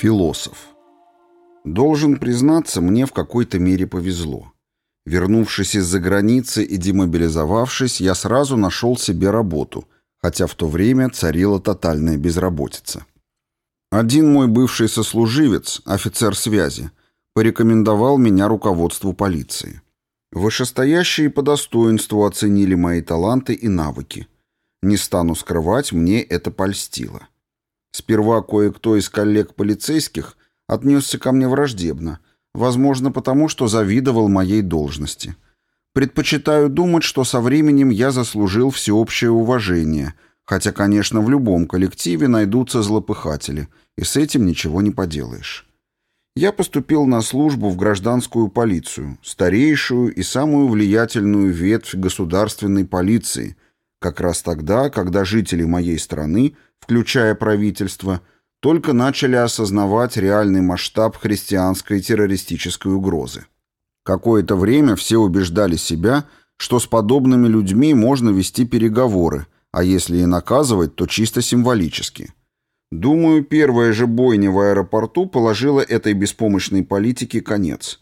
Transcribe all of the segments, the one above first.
Философ. Должен признаться, мне в какой-то мере повезло. Вернувшись из-за границы и демобилизовавшись, я сразу нашел себе работу, хотя в то время царила тотальная безработица. Один мой бывший сослуживец, офицер связи, порекомендовал меня руководству полиции. Вышестоящие по достоинству оценили мои таланты и навыки. Не стану скрывать, мне это польстило. Сперва кое-кто из коллег полицейских отнесся ко мне враждебно, возможно, потому что завидовал моей должности. Предпочитаю думать, что со временем я заслужил всеобщее уважение, хотя, конечно, в любом коллективе найдутся злопыхатели, и с этим ничего не поделаешь. Я поступил на службу в гражданскую полицию, старейшую и самую влиятельную ветвь государственной полиции, как раз тогда, когда жители моей страны – включая правительство, только начали осознавать реальный масштаб христианской террористической угрозы. Какое-то время все убеждали себя, что с подобными людьми можно вести переговоры, а если и наказывать, то чисто символически. Думаю, первая же бойня в аэропорту положила этой беспомощной политике конец.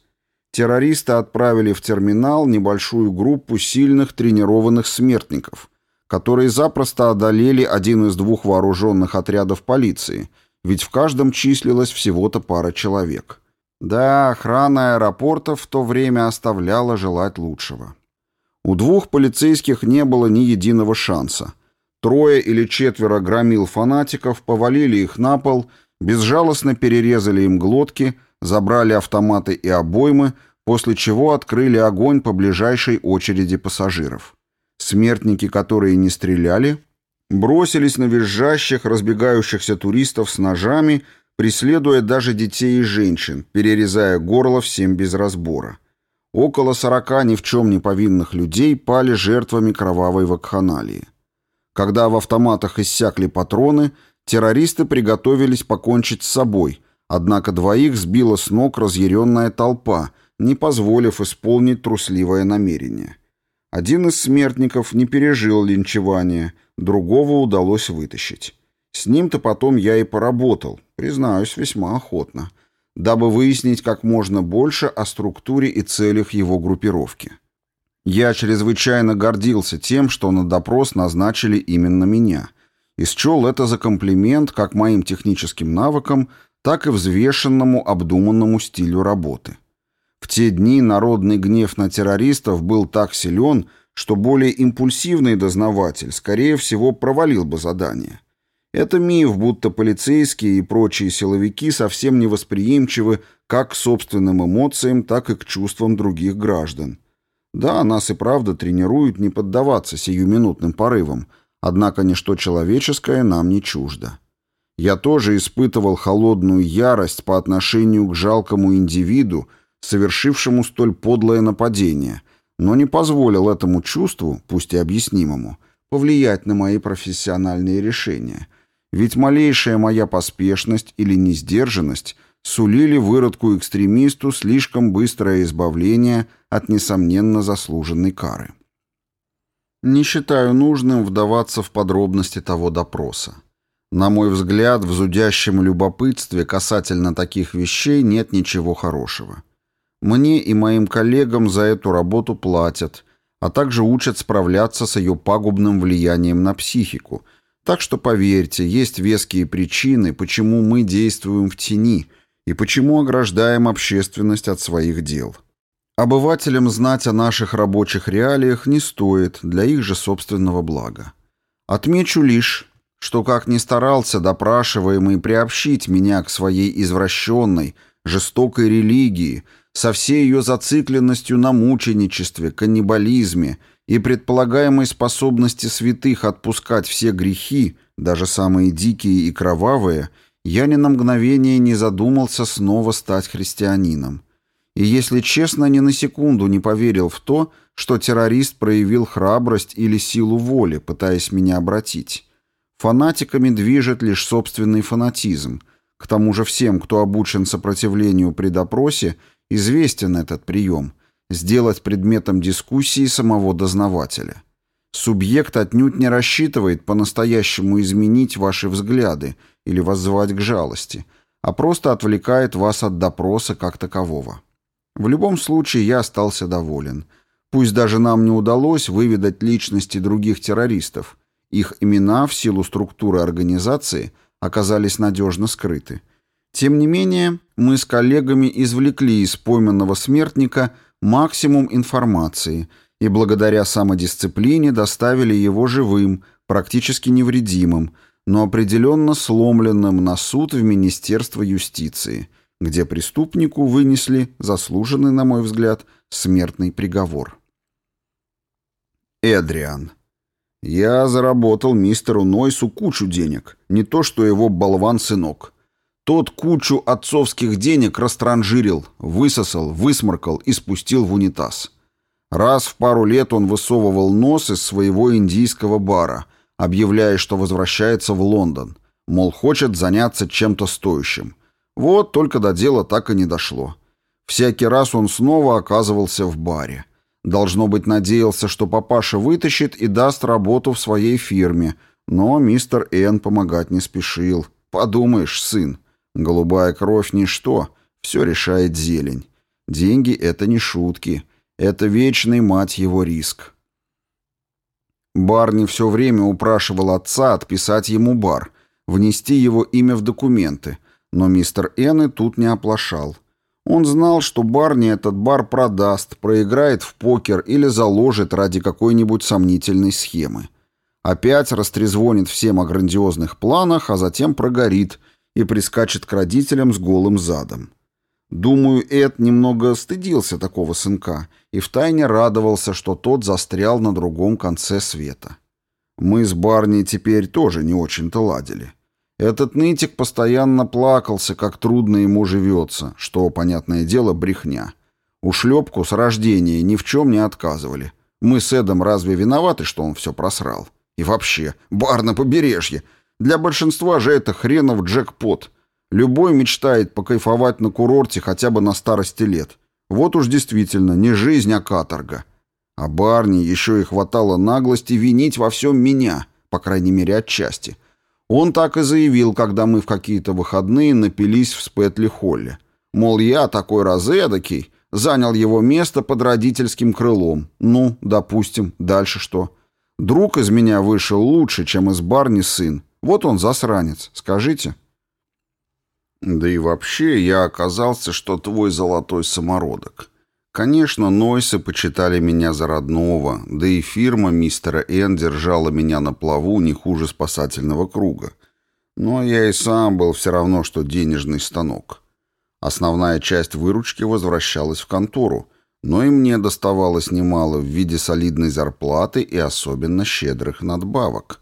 Террористы отправили в терминал небольшую группу сильных тренированных смертников – которые запросто одолели один из двух вооруженных отрядов полиции, ведь в каждом числилось всего-то пара человек. Да, охрана аэропорта в то время оставляла желать лучшего. У двух полицейских не было ни единого шанса. Трое или четверо громил фанатиков, повалили их на пол, безжалостно перерезали им глотки, забрали автоматы и обоймы, после чего открыли огонь по ближайшей очереди пассажиров. Смертники, которые не стреляли, бросились на визжащих, разбегающихся туристов с ножами, преследуя даже детей и женщин, перерезая горло всем без разбора. Около сорока ни в чем не повинных людей пали жертвами кровавой вакханалии. Когда в автоматах иссякли патроны, террористы приготовились покончить с собой, однако двоих сбила с ног разъяренная толпа, не позволив исполнить трусливое намерение. Один из смертников не пережил линчевание, другого удалось вытащить. С ним-то потом я и поработал, признаюсь, весьма охотно, дабы выяснить как можно больше о структуре и целях его группировки. Я чрезвычайно гордился тем, что на допрос назначили именно меня, и счел это за комплимент как моим техническим навыкам, так и взвешенному, обдуманному стилю работы. В те дни народный гнев на террористов был так силен, что более импульсивный дознаватель, скорее всего, провалил бы задание. Это миф, будто полицейские и прочие силовики совсем не восприимчивы как к собственным эмоциям, так и к чувствам других граждан. Да, нас и правда тренируют не поддаваться сиюминутным порывам, однако ничто человеческое нам не чуждо. Я тоже испытывал холодную ярость по отношению к жалкому индивиду, совершившему столь подлое нападение, но не позволил этому чувству, пусть и объяснимому, повлиять на мои профессиональные решения. Ведь малейшая моя поспешность или несдержанность сулили выродку экстремисту слишком быстрое избавление от несомненно заслуженной кары. Не считаю нужным вдаваться в подробности того допроса. На мой взгляд, в зудящем любопытстве касательно таких вещей нет ничего хорошего. Мне и моим коллегам за эту работу платят, а также учат справляться с ее пагубным влиянием на психику. Так что, поверьте, есть веские причины, почему мы действуем в тени и почему ограждаем общественность от своих дел. Обывателям знать о наших рабочих реалиях не стоит для их же собственного блага. Отмечу лишь, что как ни старался допрашиваемый приобщить меня к своей извращенной, жестокой религии – со всей ее зацикленностью на мученичестве, каннибализме и предполагаемой способности святых отпускать все грехи, даже самые дикие и кровавые, я ни на мгновение не задумался снова стать христианином. И, если честно, ни на секунду не поверил в то, что террорист проявил храбрость или силу воли, пытаясь меня обратить. Фанатиками движет лишь собственный фанатизм. К тому же всем, кто обучен сопротивлению при допросе, Известен этот прием – сделать предметом дискуссии самого дознавателя. Субъект отнюдь не рассчитывает по-настоящему изменить ваши взгляды или воззвать к жалости, а просто отвлекает вас от допроса как такового. В любом случае я остался доволен. Пусть даже нам не удалось выведать личности других террористов, их имена в силу структуры организации оказались надежно скрыты. Тем не менее, мы с коллегами извлекли из пойманного смертника максимум информации – и благодаря самодисциплине доставили его живым, практически невредимым, но определенно сломленным на суд в Министерство юстиции, где преступнику вынесли заслуженный, на мой взгляд, смертный приговор. Эдриан. Я заработал мистеру Нойсу кучу денег, не то что его болван-сынок. Тот кучу отцовских денег растранжирил, высосал, высморкал и спустил в унитаз. Раз в пару лет он высовывал нос из своего индийского бара, объявляя, что возвращается в Лондон, мол, хочет заняться чем-то стоящим. Вот только до дела так и не дошло. Всякий раз он снова оказывался в баре. Должно быть, надеялся, что папаша вытащит и даст работу в своей фирме, но мистер Н помогать не спешил. Подумаешь, сын, голубая кровь — ничто, все решает зелень. Деньги — это не шутки — это вечный, мать его, риск. Барни все время упрашивал отца отписать ему бар, внести его имя в документы, но мистер Энн тут не оплошал. Он знал, что Барни этот бар продаст, проиграет в покер или заложит ради какой-нибудь сомнительной схемы. Опять растрезвонит всем о грандиозных планах, а затем прогорит и прискачет к родителям с голым задом. Думаю, Эд немного стыдился такого сынка и втайне радовался, что тот застрял на другом конце света. Мы с Барни теперь тоже не очень-то ладили. Этот нытик постоянно плакался, как трудно ему живется, что, понятное дело, брехня. Ушлепку с рождения ни в чем не отказывали. Мы с Эдом разве виноваты, что он все просрал? И вообще, бар на побережье. Для большинства же это хренов джекпот — Любой мечтает покайфовать на курорте хотя бы на старости лет. Вот уж действительно не жизнь, а каторга. А Барни еще и хватало наглости винить во всем меня, по крайней мере отчасти. Он так и заявил, когда мы в какие-то выходные напились в Спэтли-Холле. Мол, я такой разэдакий, занял его место под родительским крылом. Ну, допустим, дальше что? Друг из меня вышел лучше, чем из Барни сын. Вот он засранец, скажите. Да и вообще я оказался, что твой золотой самородок. Конечно, Нойсы почитали меня за родного, да и фирма мистера Н держала меня на плаву не хуже спасательного круга. Но я и сам был все равно, что денежный станок. Основная часть выручки возвращалась в контору, но и мне доставалось немало в виде солидной зарплаты и особенно щедрых надбавок.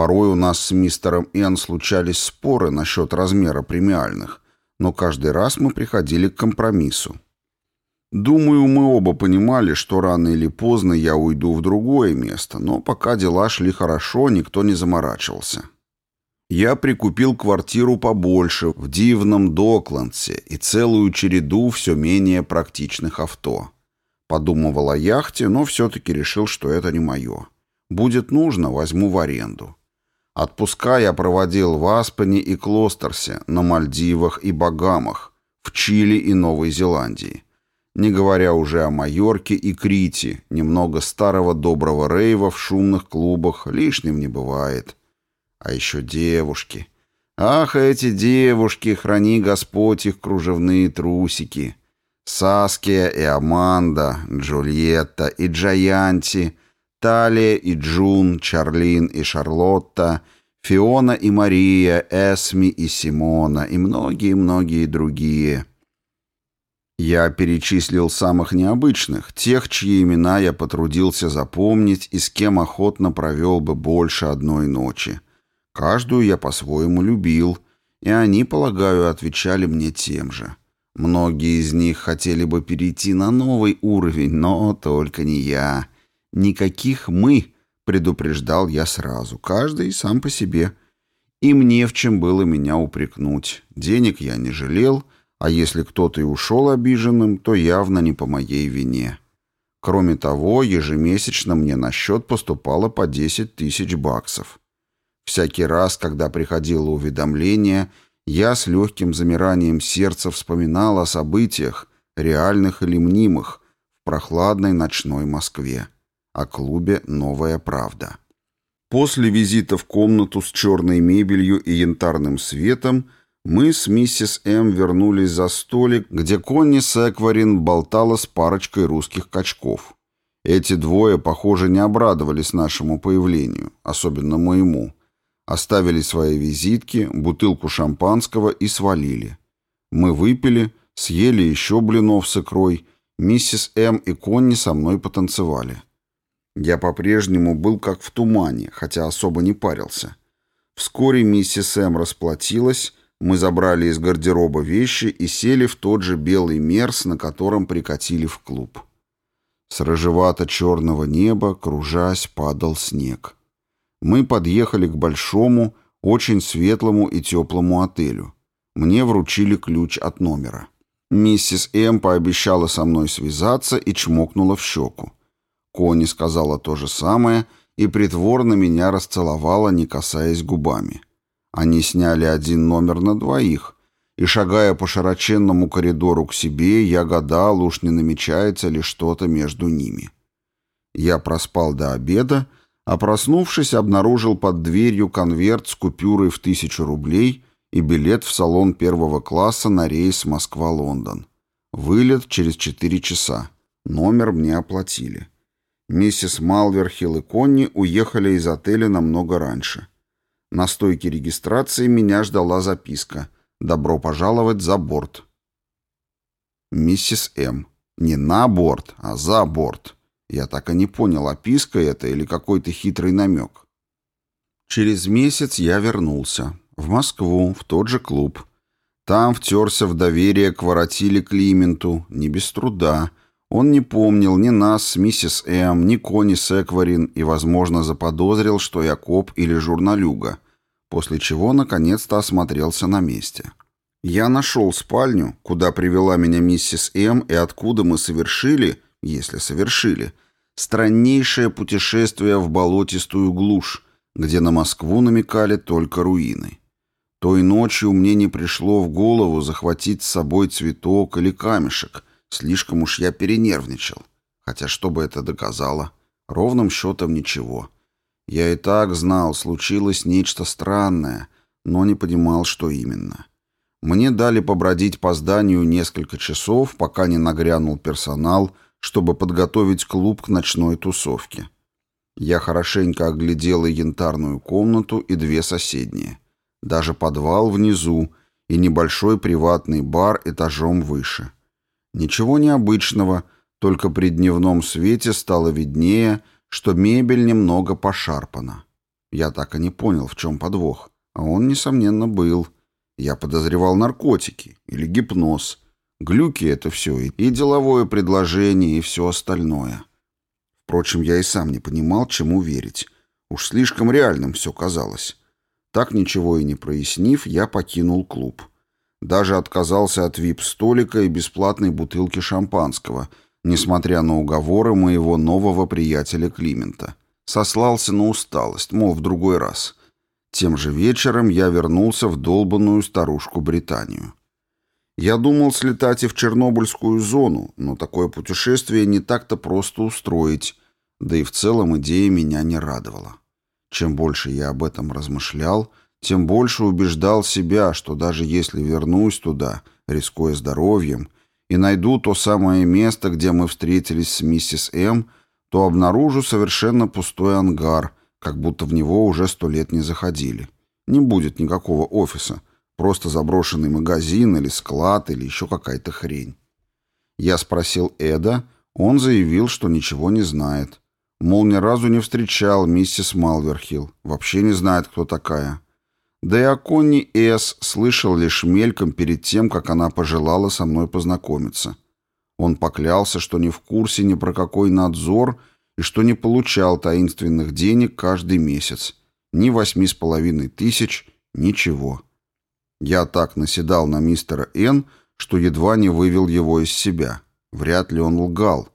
Порой у нас с мистером Н случались споры насчет размера премиальных, но каждый раз мы приходили к компромиссу. Думаю, мы оба понимали, что рано или поздно я уйду в другое место, но пока дела шли хорошо, никто не заморачивался. Я прикупил квартиру побольше в дивном Докландсе и целую череду все менее практичных авто. Подумывал о яхте, но все-таки решил, что это не мое. Будет нужно, возьму в аренду. Отпуска я проводил в Аспене и Клостерсе, на Мальдивах и Багамах, в Чили и Новой Зеландии. Не говоря уже о Майорке и Крите, немного старого доброго рейва в шумных клубах лишним не бывает. А еще девушки. Ах, эти девушки, храни Господь их кружевные трусики. Саския и Аманда, Джульетта и Джаянти — Талия и Джун, Чарлин и Шарлотта, Фиона и Мария, Эсми и Симона и многие-многие другие. Я перечислил самых необычных, тех, чьи имена я потрудился запомнить и с кем охотно провел бы больше одной ночи. Каждую я по-своему любил, и они, полагаю, отвечали мне тем же. Многие из них хотели бы перейти на новый уровень, но только не я. Никаких «мы», предупреждал я сразу, каждый сам по себе. И мне в чем было меня упрекнуть. Денег я не жалел, а если кто-то и ушел обиженным, то явно не по моей вине. Кроме того, ежемесячно мне на счет поступало по 10 тысяч баксов. Всякий раз, когда приходило уведомление, я с легким замиранием сердца вспоминал о событиях, реальных или мнимых, в прохладной ночной Москве, о клубе «Новая правда». После визита в комнату с черной мебелью и янтарным светом мы с миссис М. вернулись за столик, где Конни Секварин болтала с парочкой русских качков. Эти двое, похоже, не обрадовались нашему появлению, особенно моему. Оставили свои визитки, бутылку шампанского и свалили. Мы выпили, съели еще блинов с икрой, миссис М. и Конни со мной потанцевали. Я по-прежнему был как в тумане, хотя особо не парился. Вскоре миссис М. расплатилась, мы забрали из гардероба вещи и сели в тот же белый мерс, на котором прикатили в клуб. С рыжевато-черного неба, кружась, падал снег. Мы подъехали к большому, очень светлому и теплому отелю. Мне вручили ключ от номера. Миссис М. пообещала со мной связаться и чмокнула в щеку. Кони сказала то же самое и притворно меня расцеловала, не касаясь губами. Они сняли один номер на двоих, и, шагая по широченному коридору к себе, я гадал, уж не намечается ли что-то между ними. Я проспал до обеда, а проснувшись, обнаружил под дверью конверт с купюрой в тысячу рублей и билет в салон первого класса на рейс Москва-Лондон. Вылет через четыре часа. Номер мне оплатили. Миссис Малверхилл и Конни уехали из отеля намного раньше. На стойке регистрации меня ждала записка «Добро пожаловать за борт». Миссис М. Не на борт, а за борт. Я так и не понял, описка это или какой-то хитрый намек. Через месяц я вернулся. В Москву, в тот же клуб. Там втерся в доверие к воротиле Клименту, не без труда, он не помнил ни нас миссис М, ни Кони Секварин и, возможно, заподозрил, что я коп или журналюга, после чего наконец-то осмотрелся на месте. Я нашел спальню, куда привела меня миссис М и откуда мы совершили, если совершили, страннейшее путешествие в болотистую глушь, где на Москву намекали только руины. Той ночью мне не пришло в голову захватить с собой цветок или камешек — Слишком уж я перенервничал. Хотя что бы это доказало? Ровным счетом ничего. Я и так знал, случилось нечто странное, но не понимал, что именно. Мне дали побродить по зданию несколько часов, пока не нагрянул персонал, чтобы подготовить клуб к ночной тусовке. Я хорошенько оглядел и янтарную комнату, и две соседние. Даже подвал внизу и небольшой приватный бар этажом выше. Ничего необычного, только при дневном свете стало виднее, что мебель немного пошарпана. Я так и не понял, в чем подвох. А он, несомненно, был. Я подозревал наркотики или гипноз. Глюки это все, и деловое предложение, и все остальное. Впрочем, я и сам не понимал, чему верить. Уж слишком реальным все казалось. Так ничего и не прояснив, я покинул клуб. Даже отказался от вип-столика и бесплатной бутылки шампанского, несмотря на уговоры моего нового приятеля Климента. Сослался на усталость, мол, в другой раз. Тем же вечером я вернулся в долбанную старушку Британию. Я думал слетать и в Чернобыльскую зону, но такое путешествие не так-то просто устроить, да и в целом идея меня не радовала. Чем больше я об этом размышлял, тем больше убеждал себя, что даже если вернусь туда, рискуя здоровьем, и найду то самое место, где мы встретились с миссис М, то обнаружу совершенно пустой ангар, как будто в него уже сто лет не заходили. Не будет никакого офиса, просто заброшенный магазин или склад или еще какая-то хрень. Я спросил Эда, он заявил, что ничего не знает. Мол, ни разу не встречал миссис Малверхилл, вообще не знает, кто такая. Да и о Конни С. слышал лишь мельком перед тем, как она пожелала со мной познакомиться. Он поклялся, что не в курсе ни про какой надзор и что не получал таинственных денег каждый месяц. Ни восьми с половиной тысяч, ничего. Я так наседал на мистера Н., что едва не вывел его из себя. Вряд ли он лгал.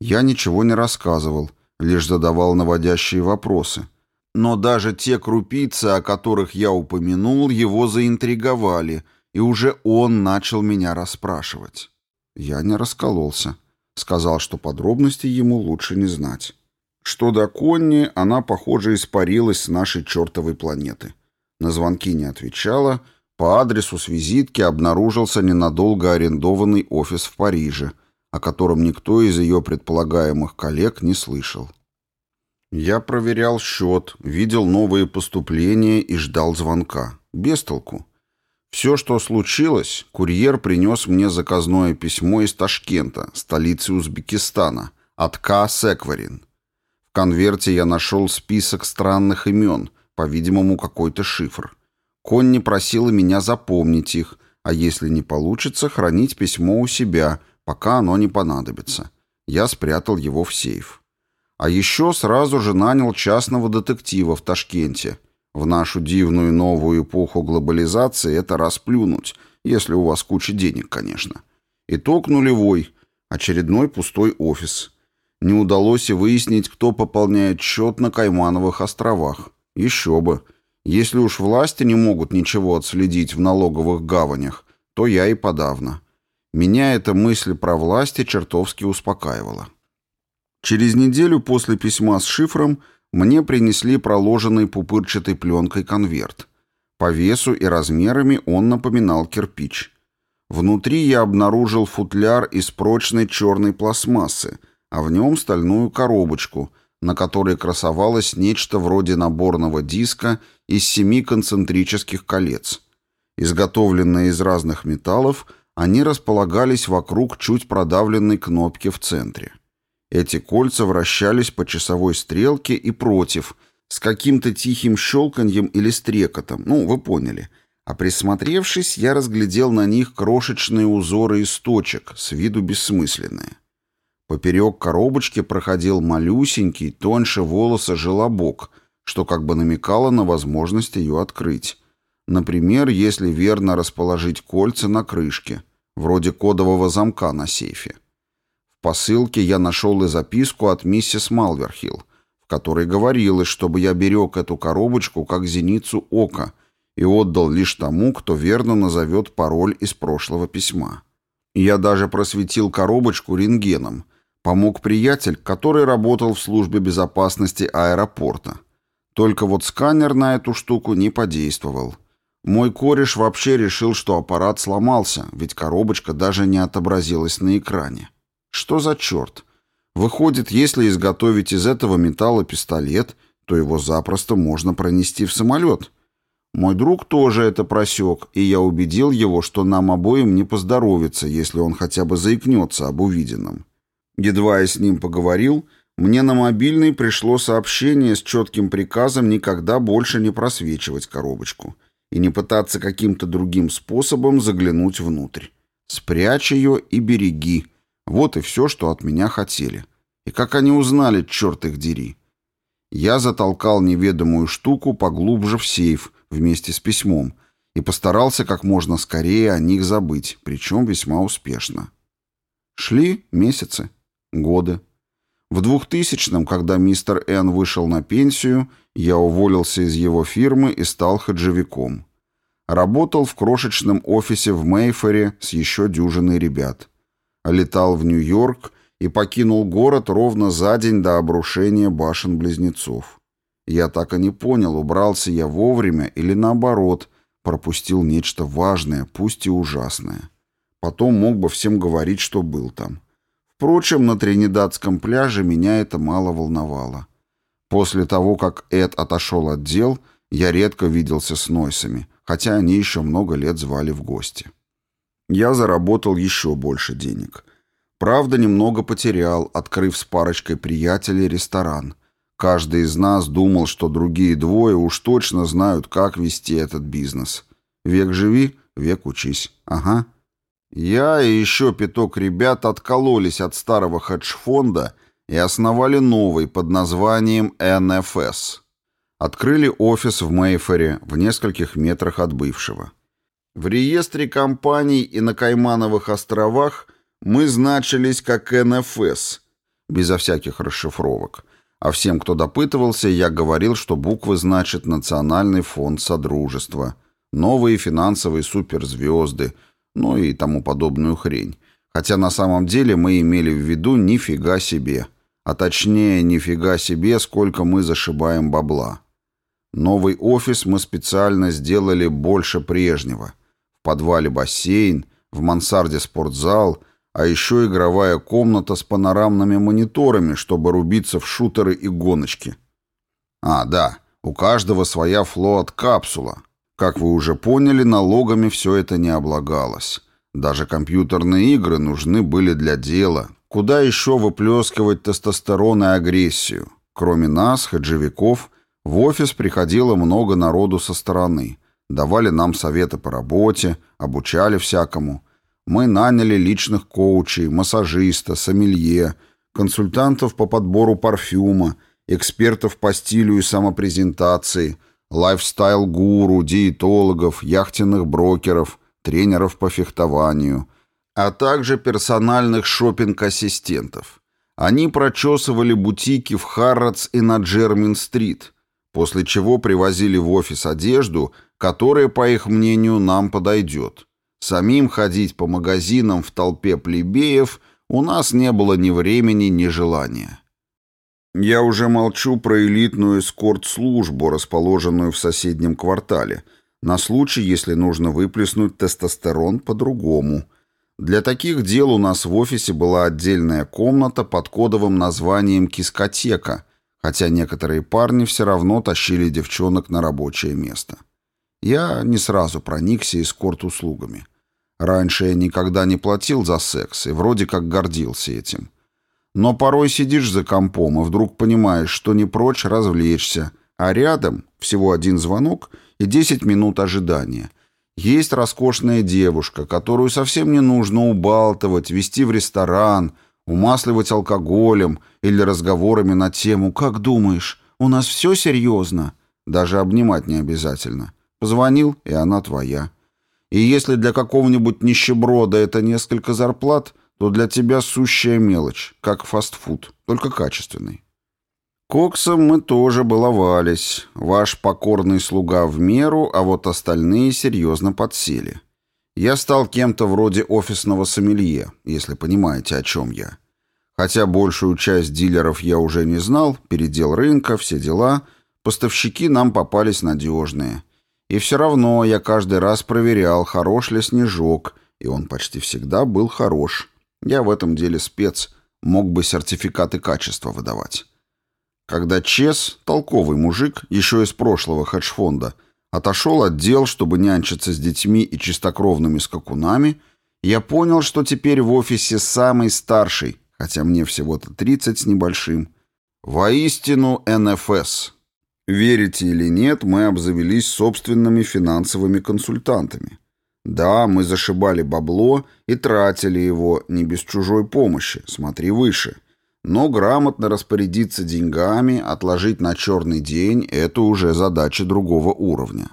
Я ничего не рассказывал, лишь задавал наводящие вопросы. Но даже те крупицы, о которых я упомянул, его заинтриговали, и уже он начал меня расспрашивать. Я не раскололся. Сказал, что подробностей ему лучше не знать. Что до Конни, она, похоже, испарилась с нашей чертовой планеты. На звонки не отвечала, по адресу с визитки обнаружился ненадолго арендованный офис в Париже, о котором никто из ее предполагаемых коллег не слышал. Я проверял счет, видел новые поступления и ждал звонка. Без толку. Все, что случилось, курьер принес мне заказное письмо из Ташкента, столицы Узбекистана, от К. Секварин. В конверте я нашел список странных имен, по-видимому, какой-то шифр. Конни просила меня запомнить их, а если не получится, хранить письмо у себя, пока оно не понадобится. Я спрятал его в сейф. А еще сразу же нанял частного детектива в Ташкенте. В нашу дивную новую эпоху глобализации это расплюнуть, если у вас куча денег, конечно. Итог нулевой. Очередной пустой офис. Не удалось и выяснить, кто пополняет счет на Каймановых островах. Еще бы. Если уж власти не могут ничего отследить в налоговых гаванях, то я и подавно. Меня эта мысль про власти чертовски успокаивала. Через неделю после письма с шифром мне принесли проложенный пупырчатой пленкой конверт. По весу и размерами он напоминал кирпич. Внутри я обнаружил футляр из прочной черной пластмассы – а в нем стальную коробочку, на которой красовалось нечто вроде наборного диска из семи концентрических колец. Изготовленные из разных металлов, они располагались вокруг чуть продавленной кнопки в центре. Эти кольца вращались по часовой стрелке и против, с каким-то тихим щелканьем или стрекотом, ну, вы поняли. А присмотревшись, я разглядел на них крошечные узоры из точек, с виду бессмысленные. Поперек коробочки проходил малюсенький, тоньше волоса желобок, что как бы намекало на возможность ее открыть. Например, если верно расположить кольца на крышке, вроде кодового замка на сейфе. Посылке я нашел и записку от миссис Малверхилл, в которой говорилось, чтобы я берег эту коробочку как зеницу ока и отдал лишь тому, кто верно назовет пароль из прошлого письма. Я даже просветил коробочку рентгеном, Помог приятель, который работал в службе безопасности аэропорта. Только вот сканер на эту штуку не подействовал. Мой кореш вообще решил, что аппарат сломался, ведь коробочка даже не отобразилась на экране. Что за черт? Выходит, если изготовить из этого металла пистолет, то его запросто можно пронести в самолет. Мой друг тоже это просек, и я убедил его, что нам обоим не поздоровится, если он хотя бы заикнется об увиденном. Едва я с ним поговорил, мне на мобильный пришло сообщение с четким приказом никогда больше не просвечивать коробочку и не пытаться каким-то другим способом заглянуть внутрь. Спрячь ее и береги. Вот и все, что от меня хотели. И как они узнали, черт их дери. Я затолкал неведомую штуку поглубже в сейф вместе с письмом и постарался как можно скорее о них забыть, причем весьма успешно. Шли месяцы. Годы. В 2000-м, когда мистер Н вышел на пенсию, я уволился из его фирмы и стал хаджевиком. Работал в крошечном офисе в Мейфере с еще дюжиной ребят. Летал в Нью-Йорк и покинул город ровно за день до обрушения башен-близнецов. Я так и не понял, убрался я вовремя или наоборот, пропустил нечто важное, пусть и ужасное. Потом мог бы всем говорить, что был там. Впрочем, на Тринидадском пляже меня это мало волновало. После того, как Эд отошел от дел, я редко виделся с Нойсами, хотя они еще много лет звали в гости. Я заработал еще больше денег. Правда, немного потерял, открыв с парочкой приятелей ресторан. Каждый из нас думал, что другие двое уж точно знают, как вести этот бизнес. Век живи, век учись. Ага. Я и еще пяток ребят откололись от старого хедж-фонда и основали новый под названием НФС. Открыли офис в Мейфере в нескольких метрах от бывшего. В реестре компаний и на Каймановых островах мы значились как НФС. безо всяких расшифровок. А всем, кто допытывался, я говорил, что буквы значат «Национальный фонд Содружества», «Новые финансовые суперзвезды», ну и тому подобную хрень. Хотя на самом деле мы имели в виду «нифига себе», а точнее «нифига себе, сколько мы зашибаем бабла». Новый офис мы специально сделали больше прежнего. Подвале бассейн, в мансарде спортзал, а еще игровая комната с панорамными мониторами, чтобы рубиться в шутеры и гоночки. А, да, у каждого своя флоат-капсула. Как вы уже поняли, налогами все это не облагалось. Даже компьютерные игры нужны были для дела. Куда еще выплескивать тестостерон и агрессию? Кроме нас, хаджевиков, в офис приходило много народу со стороны. Давали нам советы по работе, обучали всякому. Мы наняли личных коучей, массажиста, сомелье, консультантов по подбору парфюма, экспертов по стилю и самопрезентации, лайфстайл-гуру, диетологов, яхтенных брокеров, тренеров по фехтованию, а также персональных шопинг-ассистентов. Они прочесывали бутики в Харротс и на Джермин-стрит – после чего привозили в офис одежду, которая, по их мнению, нам подойдет. Самим ходить по магазинам в толпе плебеев у нас не было ни времени, ни желания. Я уже молчу про элитную эскорт-службу, расположенную в соседнем квартале, на случай, если нужно выплеснуть тестостерон по-другому. Для таких дел у нас в офисе была отдельная комната под кодовым названием «Кискотека», хотя некоторые парни все равно тащили девчонок на рабочее место. Я не сразу проникся эскорт-услугами. Раньше я никогда не платил за секс и вроде как гордился этим. Но порой сидишь за компом и вдруг понимаешь, что не прочь развлечься, а рядом всего один звонок и 10 минут ожидания. Есть роскошная девушка, которую совсем не нужно убалтывать, вести в ресторан – Умасливать алкоголем или разговорами на тему «Как думаешь, у нас все серьезно?» Даже обнимать не обязательно. Позвонил, и она твоя. И если для какого-нибудь нищеброда это несколько зарплат, то для тебя сущая мелочь, как фастфуд, только качественный. Коксом мы тоже баловались. Ваш покорный слуга в меру, а вот остальные серьезно подсели. Я стал кем-то вроде офисного сомелье, если понимаете, о чем я. Хотя большую часть дилеров я уже не знал, передел рынка, все дела, поставщики нам попались надежные. И все равно я каждый раз проверял, хорош ли снежок, и он почти всегда был хорош. Я в этом деле спец, мог бы сертификаты качества выдавать. Когда Чес, толковый мужик, еще из прошлого хедж-фонда, отошел от дел, чтобы нянчиться с детьми и чистокровными скакунами, я понял, что теперь в офисе самый старший, хотя мне всего-то 30 с небольшим. Воистину НФС. Верите или нет, мы обзавелись собственными финансовыми консультантами. Да, мы зашибали бабло и тратили его не без чужой помощи, смотри выше. Но грамотно распорядиться деньгами, отложить на черный день – это уже задача другого уровня.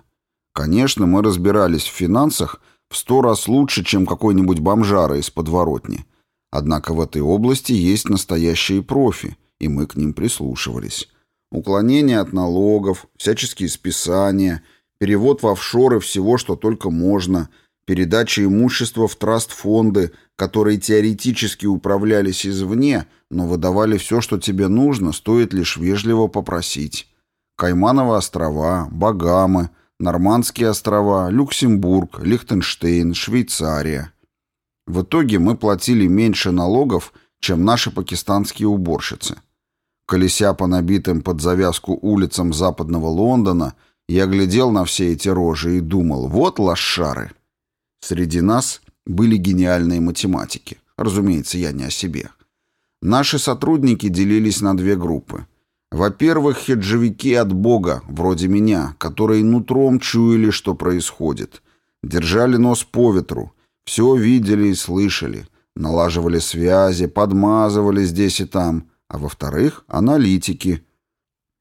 Конечно, мы разбирались в финансах в сто раз лучше, чем какой-нибудь бомжара из подворотни – Однако в этой области есть настоящие профи, и мы к ним прислушивались. Уклонение от налогов, всяческие списания, перевод в офшоры всего, что только можно, передача имущества в траст-фонды, которые теоретически управлялись извне, но выдавали все, что тебе нужно, стоит лишь вежливо попросить. Каймановы острова, Багамы, Нормандские острова, Люксембург, Лихтенштейн, Швейцария – в итоге мы платили меньше налогов, чем наши пакистанские уборщицы. Колеся по набитым под завязку улицам западного Лондона, я глядел на все эти рожи и думал, вот лошары. Среди нас были гениальные математики. Разумеется, я не о себе. Наши сотрудники делились на две группы. Во-первых, хеджевики от Бога, вроде меня, которые нутром чуяли, что происходит. Держали нос по ветру, все видели и слышали, налаживали связи, подмазывали здесь и там. А во-вторых, аналитики.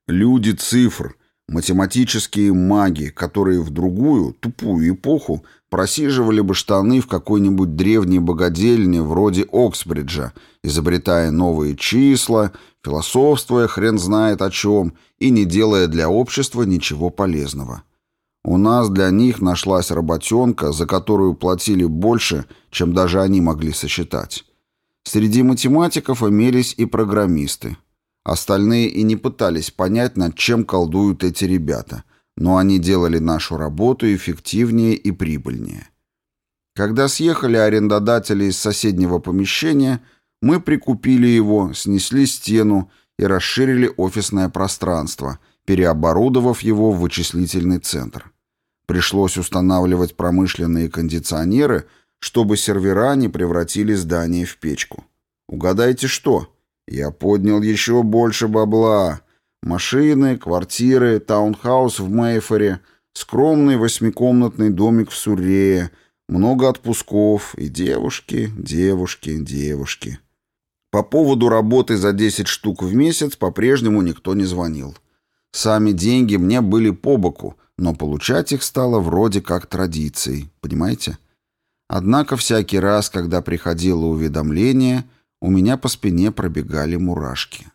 Люди цифр, математические маги, которые в другую, тупую эпоху просиживали бы штаны в какой-нибудь древней богадельне вроде Оксбриджа, изобретая новые числа, философствуя хрен знает о чем и не делая для общества ничего полезного. У нас для них нашлась работенка, за которую платили больше, чем даже они могли сосчитать. Среди математиков имелись и программисты. Остальные и не пытались понять, над чем колдуют эти ребята, но они делали нашу работу эффективнее и прибыльнее. Когда съехали арендодатели из соседнего помещения, мы прикупили его, снесли стену и расширили офисное пространство, переоборудовав его в вычислительный центр. Пришлось устанавливать промышленные кондиционеры, чтобы сервера не превратили здание в печку. Угадайте что? Я поднял еще больше бабла. Машины, квартиры, таунхаус в Мейфоре, скромный восьмикомнатный домик в Сурее, много отпусков и девушки, девушки, девушки. По поводу работы за 10 штук в месяц по-прежнему никто не звонил. Сами деньги мне были по боку, но получать их стало вроде как традицией, понимаете? Однако всякий раз, когда приходило уведомление, у меня по спине пробегали мурашки.